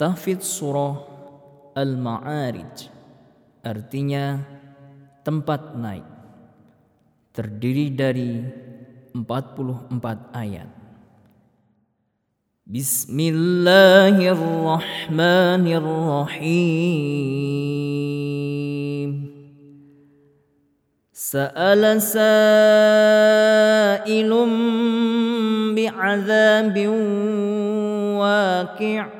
Tahfidz surah Al-Ma'arij artinya tempat naik terdiri dari 44 ayat. Bismillahirrahmanirrahim. Sa'ala sa'ilum bi'adzabin waqi'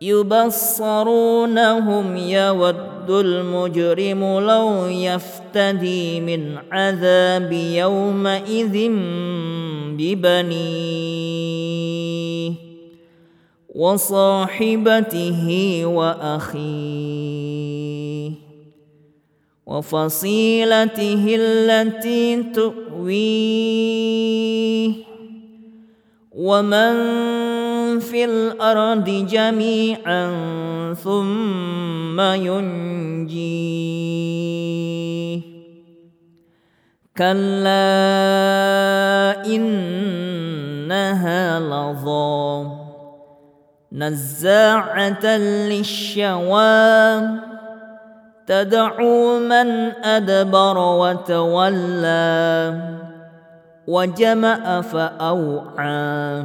يبصرونهم يود المجرم لو يفتدي من عذاب يومئذ ببنيه وصاحبته وأخيه وفصيلته التي تؤويه ومن في الأرض جميعا ثم ينجيه. كلا إنها لظى نزاعة للشوى تدعو من أدبر وتولى وجمع فأوعى.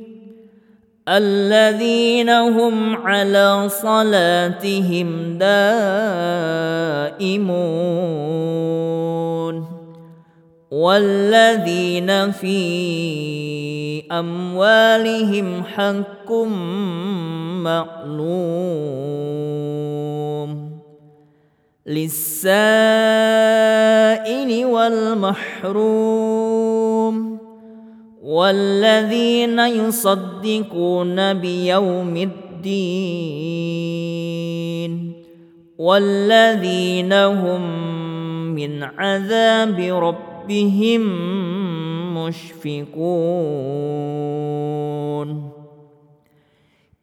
الذين هم على صلاتهم دائمون والذين في أموالهم حق معلوم للسائل والمحروم. والذين يصدقون بيوم الدين والذين هم من عذاب ربهم مشفقون.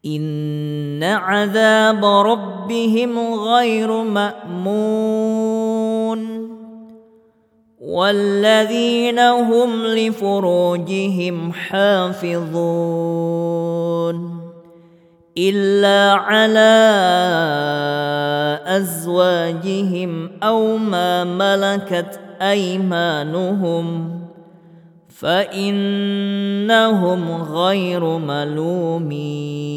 إن عذاب ربهم غير مأمون. والذين هم لفروجهم حافظون إلا على أزواجهم أو ما ملكت أيمانهم فإنهم غير ملومين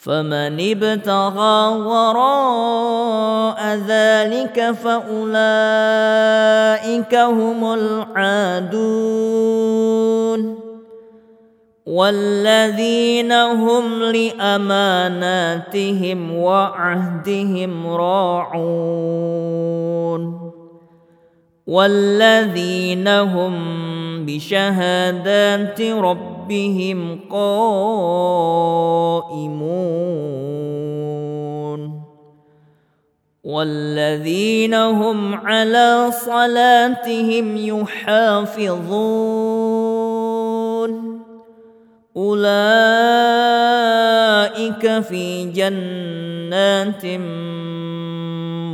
فمن ابتغى وراء ذلك فأولئك هم العادون. والذين هم لأماناتهم وعهدهم راعون. والذين هم بشهادات ربهم قائمون والذين هم على صلاتهم يحافظون أولئك في جنات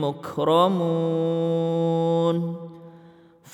مكرمون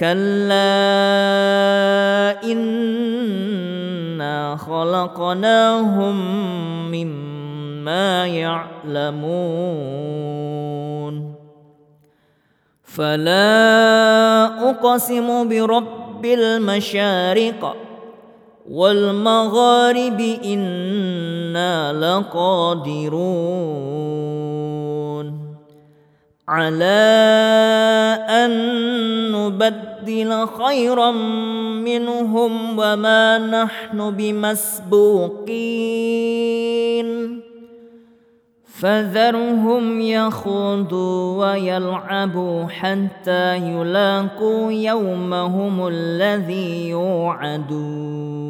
كلا انا خلقناهم مما يعلمون. فلا اقسم برب المشارق والمغارب أنا لقادرون. على ان نبدل خيرا منهم وما نحن بمسبوقين. فذرهم يخوضوا ويلعبوا حتى يلاقوا يومهم الذي يوعدون.